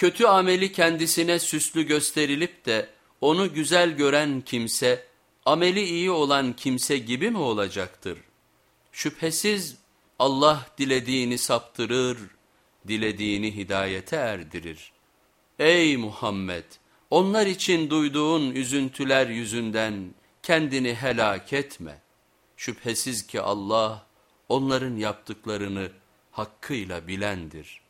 Kötü ameli kendisine süslü gösterilip de onu güzel gören kimse, ameli iyi olan kimse gibi mi olacaktır? Şüphesiz Allah dilediğini saptırır, dilediğini hidayete erdirir. Ey Muhammed! Onlar için duyduğun üzüntüler yüzünden kendini helak etme. Şüphesiz ki Allah onların yaptıklarını hakkıyla bilendir.''